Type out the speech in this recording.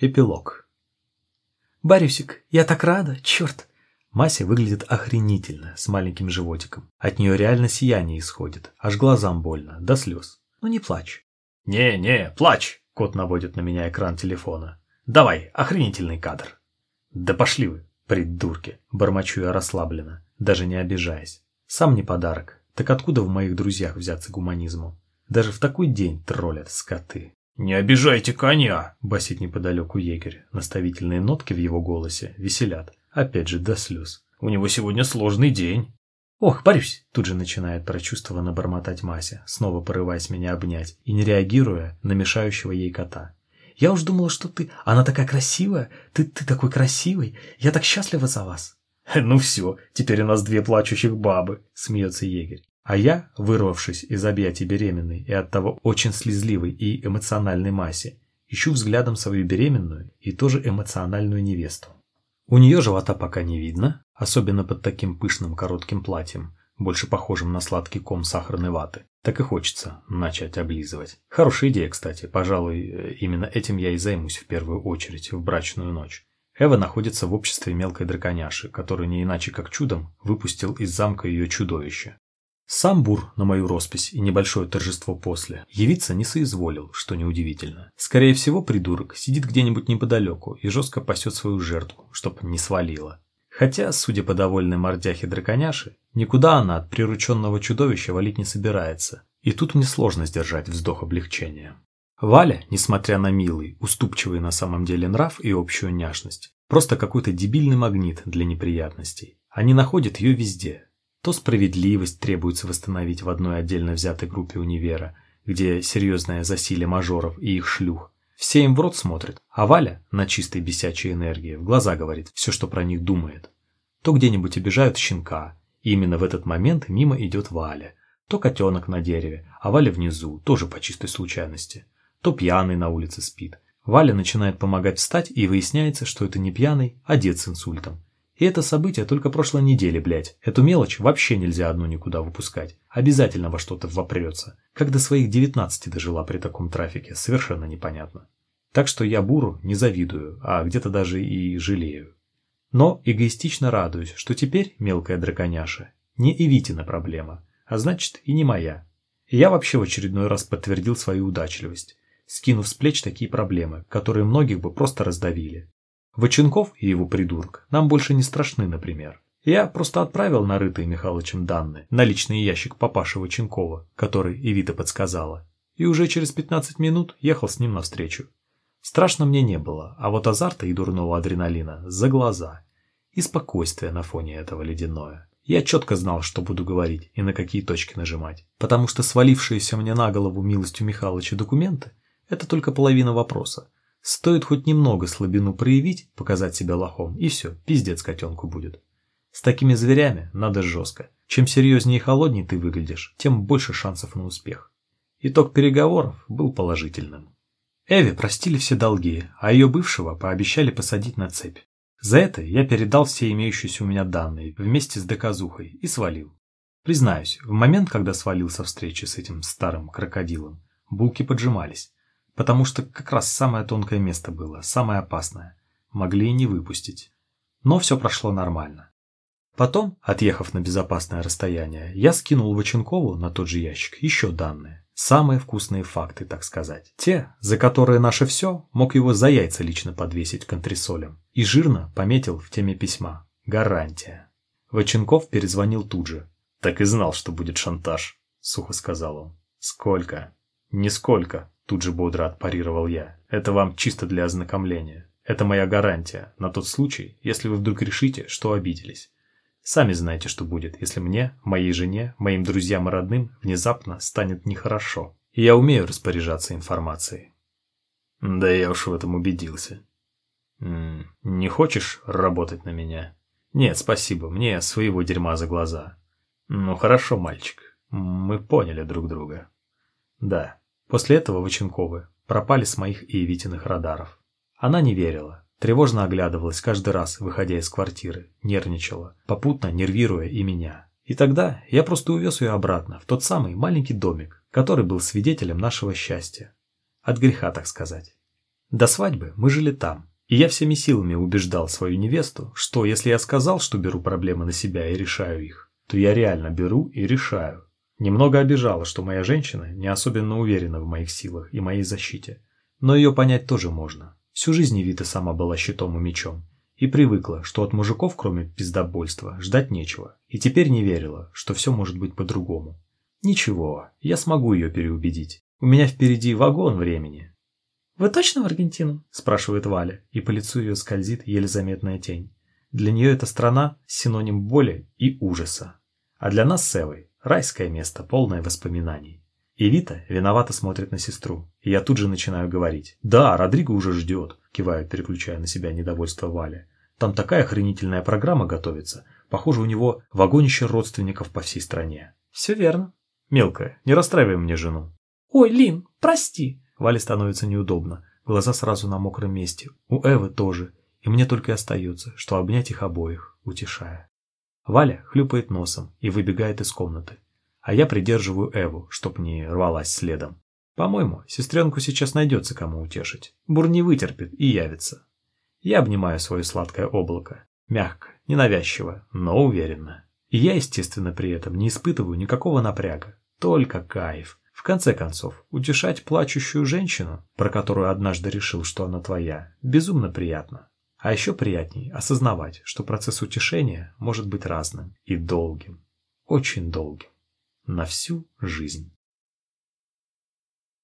Эпилог. «Борюсик, я так рада, черт!» Мася выглядит охренительно, с маленьким животиком. От нее реально сияние исходит, аж глазам больно, до слез. Ну не плачь. «Не-не, плачь!» – кот наводит на меня экран телефона. «Давай, охренительный кадр!» «Да пошли вы, придурки!» – бормочу я расслабленно, даже не обижаясь. Сам не подарок, так откуда в моих друзьях взяться гуманизму? Даже в такой день троллят скоты. «Не обижайте коня!» – басит неподалеку егерь. Наставительные нотки в его голосе веселят. Опять же, до слез. «У него сегодня сложный день». «Ох, борюсь!» – тут же начинает прочувствованно бормотать Мася, снова порываясь меня обнять и не реагируя на мешающего ей кота. «Я уж думала, что ты... Она такая красивая! Ты, ты такой красивый! Я так счастлива за вас!» «Ну все, теперь у нас две плачущих бабы!» – смеется егерь. А я, вырвавшись из объятий беременной и оттого очень слезливой и эмоциональной массе, ищу взглядом свою беременную и тоже эмоциональную невесту. У нее живота пока не видно, особенно под таким пышным коротким платьем, больше похожим на сладкий ком сахарной ваты. Так и хочется начать облизывать. Хорошая идея, кстати. Пожалуй, именно этим я и займусь в первую очередь в брачную ночь. Эва находится в обществе мелкой драконяши, который не иначе как чудом выпустил из замка ее чудовище. Сам Бур на мою роспись и небольшое торжество после явиться не соизволил, что неудивительно. Скорее всего, придурок сидит где-нибудь неподалеку и жестко пасет свою жертву, чтоб не свалила. Хотя, судя по довольной мордяхе драконяши, никуда она от прирученного чудовища валить не собирается. И тут мне сложно сдержать вздох облегчения. Валя, несмотря на милый, уступчивый на самом деле нрав и общую няшность, просто какой-то дебильный магнит для неприятностей. Они находят ее везде, то справедливость требуется восстановить в одной отдельно взятой группе универа, где серьезное засилие мажоров и их шлюх. Все им в рот смотрят, а Валя на чистой бесячей энергии в глаза говорит все, что про них думает. То где-нибудь обижают щенка, и именно в этот момент мимо идет Валя. То котенок на дереве, а Валя внизу, тоже по чистой случайности. То пьяный на улице спит. Валя начинает помогать встать, и выясняется, что это не пьяный, а дед с инсультом. И это событие только прошлой недели, блядь. Эту мелочь вообще нельзя одну никуда выпускать. Обязательно во что-то вопрется. Как до своих 19 дожила при таком трафике, совершенно непонятно. Так что я Буру не завидую, а где-то даже и жалею. Но эгоистично радуюсь, что теперь мелкая драконяша не Эвитина проблема, а значит и не моя. Я вообще в очередной раз подтвердил свою удачливость, скинув с плеч такие проблемы, которые многих бы просто раздавили. Воченков и его придурок нам больше не страшны, например. Я просто отправил нарытые Михалычем данные на личный ящик папаши Воченкова, который Эвита подсказала, и уже через 15 минут ехал с ним навстречу. Страшно мне не было, а вот азарта и дурного адреналина за глаза. И спокойствие на фоне этого ледяное. Я четко знал, что буду говорить и на какие точки нажимать, потому что свалившиеся мне на голову милостью Михалыча документы – это только половина вопроса. Стоит хоть немного слабину проявить, показать себя лохом, и все, пиздец котенку будет. С такими зверями надо жестко. Чем серьезнее и холоднее ты выглядишь, тем больше шансов на успех. Итог переговоров был положительным. Эве простили все долги, а ее бывшего пообещали посадить на цепь. За это я передал все имеющиеся у меня данные вместе с доказухой и свалил. Признаюсь, в момент, когда свалил со встречи с этим старым крокодилом, булки поджимались. Потому что как раз самое тонкое место было, самое опасное. Могли и не выпустить. Но все прошло нормально. Потом, отъехав на безопасное расстояние, я скинул Ваченкову на тот же ящик еще данные. Самые вкусные факты, так сказать. Те, за которые наше все, мог его за яйца лично подвесить к антресолям. И жирно пометил в теме письма. Гарантия. Ваченков перезвонил тут же. «Так и знал, что будет шантаж», — сухо сказал он. «Сколько?» «Нисколько», Тут же бодро отпарировал я. Это вам чисто для ознакомления. Это моя гарантия на тот случай, если вы вдруг решите, что обиделись. Сами знаете, что будет, если мне, моей жене, моим друзьям и родным внезапно станет нехорошо. И я умею распоряжаться информацией. Да я уж в этом убедился. М -м, не хочешь работать на меня? Нет, спасибо, мне своего дерьма за глаза. Ну хорошо, мальчик, мы поняли друг друга. Да. После этого Ваченковы пропали с моих и Витиных радаров. Она не верила, тревожно оглядывалась каждый раз, выходя из квартиры, нервничала, попутно нервируя и меня. И тогда я просто увез ее обратно, в тот самый маленький домик, который был свидетелем нашего счастья. От греха, так сказать. До свадьбы мы жили там, и я всеми силами убеждал свою невесту, что если я сказал, что беру проблемы на себя и решаю их, то я реально беру и решаю. Немного обижало, что моя женщина не особенно уверена в моих силах и моей защите. Но ее понять тоже можно. Всю жизнь Вита сама была щитом и мечом. И привыкла, что от мужиков, кроме пиздобольства, ждать нечего. И теперь не верила, что все может быть по-другому. Ничего, я смогу ее переубедить. У меня впереди вагон времени. «Вы точно в Аргентину?» – спрашивает Валя, и по лицу ее скользит еле заметная тень. Для нее эта страна – синоним боли и ужаса. А для нас с Эвой – райское место, полное воспоминаний. И Вита виновато смотрит на сестру, и я тут же начинаю говорить. «Да, Родриго уже ждет», – кивает, переключая на себя недовольство Валя. «Там такая охренительная программа готовится. Похоже, у него вагонище родственников по всей стране». «Все верно». «Мелкая, не расстраивай мне жену». «Ой, Лин, прости!» Вале становится неудобно. Глаза сразу на мокром месте. У Эвы тоже. И мне только и остается, что обнять их обоих, утешая. Валя хлюпает носом и выбегает из комнаты. А я придерживаю Эву, чтоб не рвалась следом. По-моему, сестренку сейчас найдется кому утешить. Бур не вытерпит и явится. Я обнимаю свое сладкое облако. Мягко, ненавязчиво, но уверенно. И я, естественно, при этом не испытываю никакого напряга. Только кайф. В конце концов, утешать плачущую женщину, про которую однажды решил, что она твоя, безумно приятно. А еще приятней осознавать, что процесс утешения может быть разным и долгим, очень долгим, на всю жизнь.